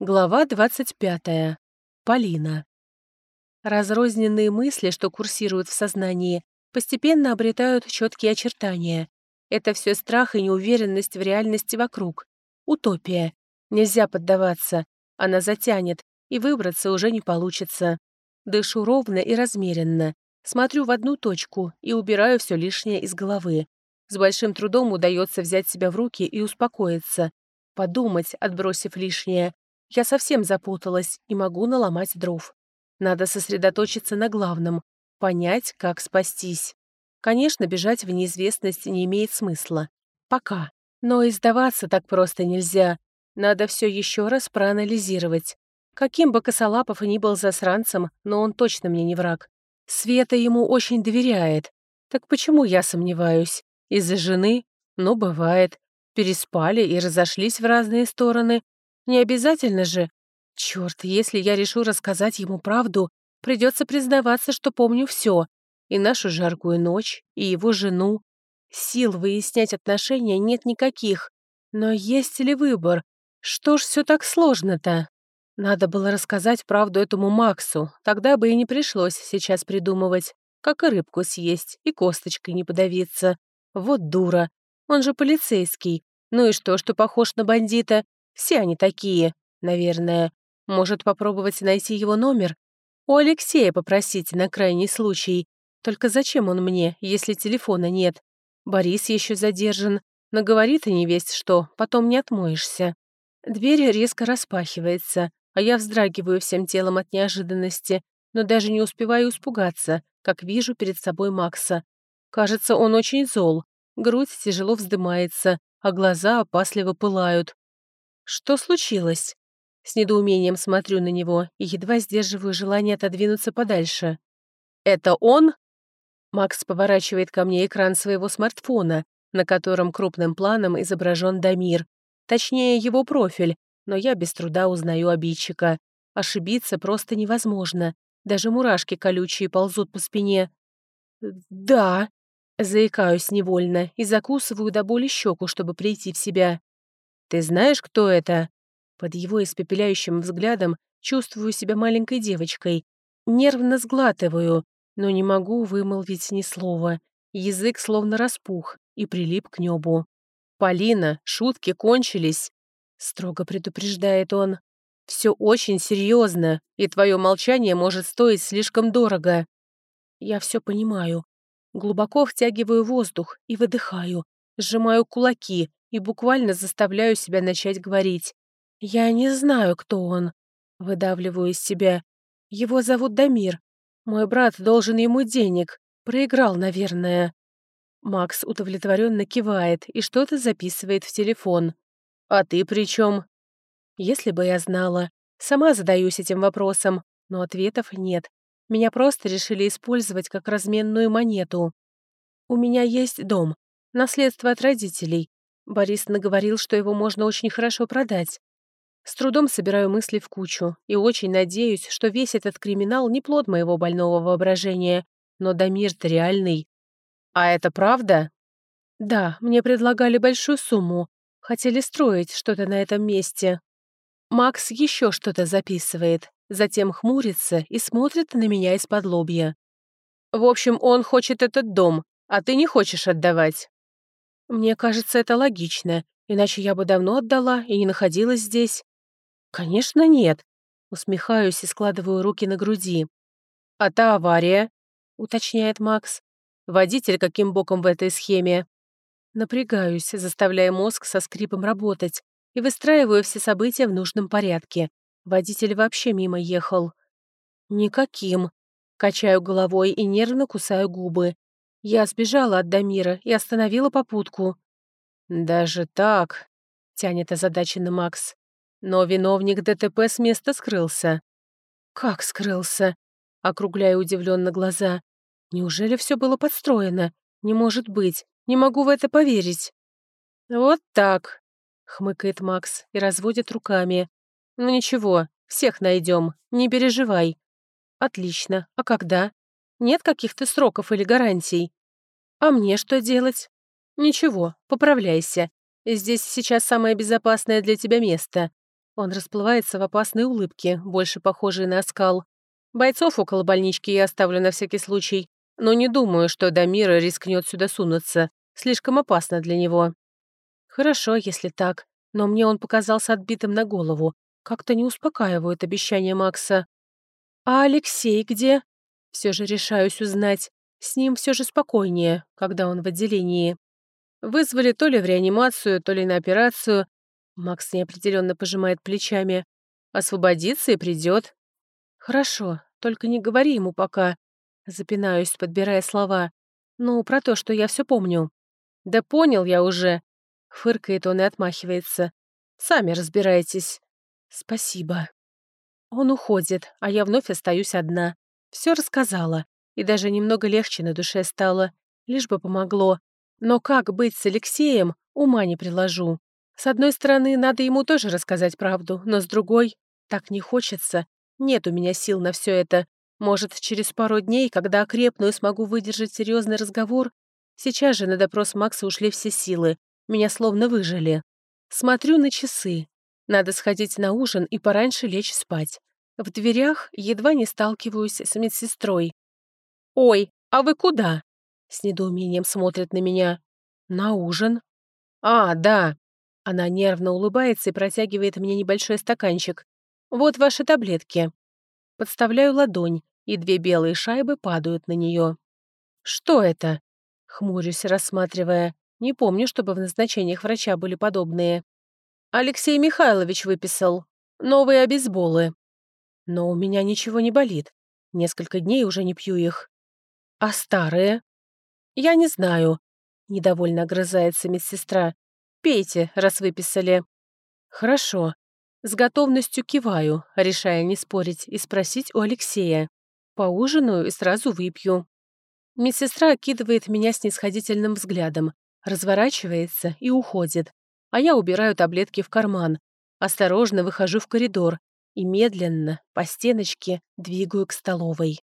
Глава 25. Полина. Разрозненные мысли, что курсируют в сознании, постепенно обретают четкие очертания. Это все страх и неуверенность в реальности вокруг. Утопия. Нельзя поддаваться. Она затянет, и выбраться уже не получится. Дышу ровно и размеренно. Смотрю в одну точку и убираю все лишнее из головы. С большим трудом удается взять себя в руки и успокоиться. Подумать, отбросив лишнее, я совсем запуталась и могу наломать дров. Надо сосредоточиться на главном, понять, как спастись. Конечно, бежать в неизвестность не имеет смысла. Пока. Но и сдаваться так просто нельзя. Надо все еще раз проанализировать. Каким бы Косолапов ни был засранцем, но он точно мне не враг. Света ему очень доверяет. Так почему я сомневаюсь? Из-за жены? Ну, бывает. Переспали и разошлись в разные стороны, не обязательно же. Черт, если я решу рассказать ему правду, придется признаваться, что помню все. И нашу жаркую ночь, и его жену. Сил выяснять отношения нет никаких. Но есть ли выбор? Что ж все так сложно-то? Надо было рассказать правду этому Максу, тогда бы и не пришлось сейчас придумывать, как и рыбку съесть, и косточкой не подавиться. Вот дура. Он же полицейский. Ну и что, что похож на бандита? Все они такие, наверное. Может, попробовать найти его номер? У Алексея попросить на крайний случай. Только зачем он мне, если телефона нет? Борис еще задержан. Но говорит и не весть что, потом не отмоешься. Дверь резко распахивается, а я вздрагиваю всем телом от неожиданности, но даже не успеваю испугаться, как вижу перед собой Макса. Кажется, он очень зол. Грудь тяжело вздымается, а глаза опасливо пылают. Что случилось? С недоумением смотрю на него и едва сдерживаю желание отодвинуться подальше. «Это он?» Макс поворачивает ко мне экран своего смартфона, на котором крупным планом изображен Дамир. Точнее, его профиль, но я без труда узнаю обидчика. Ошибиться просто невозможно. Даже мурашки колючие ползут по спине. «Да», — заикаюсь невольно и закусываю до боли щеку, чтобы прийти в себя. «Ты знаешь, кто это?» Под его испепеляющим взглядом чувствую себя маленькой девочкой. Нервно сглатываю, но не могу вымолвить ни слова. Язык словно распух и прилип к небу. «Полина, шутки кончились!» Строго предупреждает он. «Все очень серьезно, и твое молчание может стоить слишком дорого». Я все понимаю. Глубоко втягиваю воздух и выдыхаю, сжимаю кулаки, и буквально заставляю себя начать говорить. «Я не знаю, кто он», — выдавливаю из себя. «Его зовут Дамир. Мой брат должен ему денег. Проиграл, наверное». Макс удовлетворенно кивает и что-то записывает в телефон. «А ты при чем? Если бы я знала. Сама задаюсь этим вопросом, но ответов нет. Меня просто решили использовать как разменную монету. У меня есть дом, наследство от родителей, Борис наговорил, что его можно очень хорошо продать. С трудом собираю мысли в кучу и очень надеюсь, что весь этот криминал не плод моего больного воображения, но Дамир-то реальный. А это правда? Да, мне предлагали большую сумму. Хотели строить что-то на этом месте. Макс еще что-то записывает, затем хмурится и смотрит на меня из-под лобья. В общем, он хочет этот дом, а ты не хочешь отдавать. Мне кажется, это логично, иначе я бы давно отдала и не находилась здесь. Конечно, нет. Усмехаюсь и складываю руки на груди. А та авария, уточняет Макс. Водитель каким боком в этой схеме? Напрягаюсь, заставляя мозг со скрипом работать, и выстраиваю все события в нужном порядке. Водитель вообще мимо ехал. Никаким. Качаю головой и нервно кусаю губы. Я сбежала от Дамира и остановила попутку. «Даже так?» — тянет озадаченный Макс. «Но виновник ДТП с места скрылся». «Как скрылся?» — округляю удивленно глаза. «Неужели все было подстроено? Не может быть. Не могу в это поверить». «Вот так», — хмыкает Макс и разводит руками. «Ну ничего, всех найдем, не переживай». «Отлично. А когда?» Нет каких-то сроков или гарантий. А мне что делать? Ничего, поправляйся. Здесь сейчас самое безопасное для тебя место. Он расплывается в опасной улыбке, больше похожей на оскал. Бойцов около больнички я оставлю на всякий случай, но не думаю, что Дамира рискнет сюда сунуться. Слишком опасно для него. Хорошо, если так, но мне он показался отбитым на голову. Как-то не успокаивают обещания Макса. А Алексей где? Все же решаюсь узнать. С ним все же спокойнее, когда он в отделении. Вызвали то ли в реанимацию, то ли на операцию. Макс неопределенно пожимает плечами. Освободится и придет. Хорошо, только не говори ему пока. Запинаюсь, подбирая слова. Ну, про то, что я все помню. Да понял я уже. Фыркает он и отмахивается. Сами разбирайтесь. Спасибо. Он уходит, а я вновь остаюсь одна. Все рассказала, и даже немного легче на душе стало, лишь бы помогло. Но как быть с Алексеем, ума не приложу. С одной стороны, надо ему тоже рассказать правду, но с другой, так не хочется. Нет у меня сил на все это. Может, через пару дней, когда окрепну и смогу выдержать серьезный разговор? Сейчас же на допрос Макса ушли все силы. Меня словно выжили. Смотрю на часы. Надо сходить на ужин и пораньше лечь спать. В дверях едва не сталкиваюсь с медсестрой. «Ой, а вы куда?» С недоумением смотрит на меня. «На ужин?» «А, да». Она нервно улыбается и протягивает мне небольшой стаканчик. «Вот ваши таблетки». Подставляю ладонь, и две белые шайбы падают на нее. «Что это?» Хмурюсь, рассматривая. Не помню, чтобы в назначениях врача были подобные. Алексей Михайлович выписал. Новые обезболы. Но у меня ничего не болит. Несколько дней уже не пью их. А старые? Я не знаю. Недовольно огрызается медсестра. Пейте, раз выписали. Хорошо. С готовностью киваю, решая не спорить и спросить у Алексея. Поужинаю и сразу выпью. Медсестра окидывает меня снисходительным взглядом, разворачивается и уходит, а я убираю таблетки в карман, осторожно выхожу в коридор и медленно, по стеночке, двигаю к столовой.